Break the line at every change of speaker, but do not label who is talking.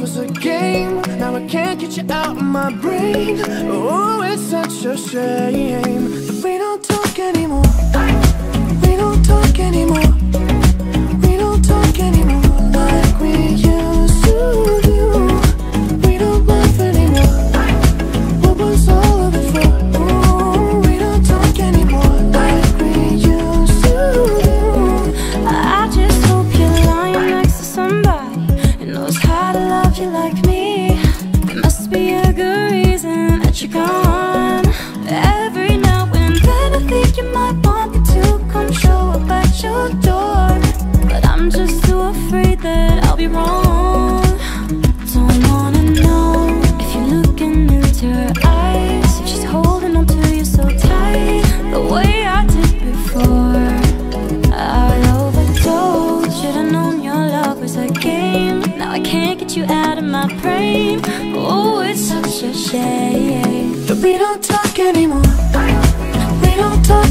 was a game. Now I can't get you out of my brain. Oh, it's such a shame
Oh, it's such a shame.
That we don't talk anymore.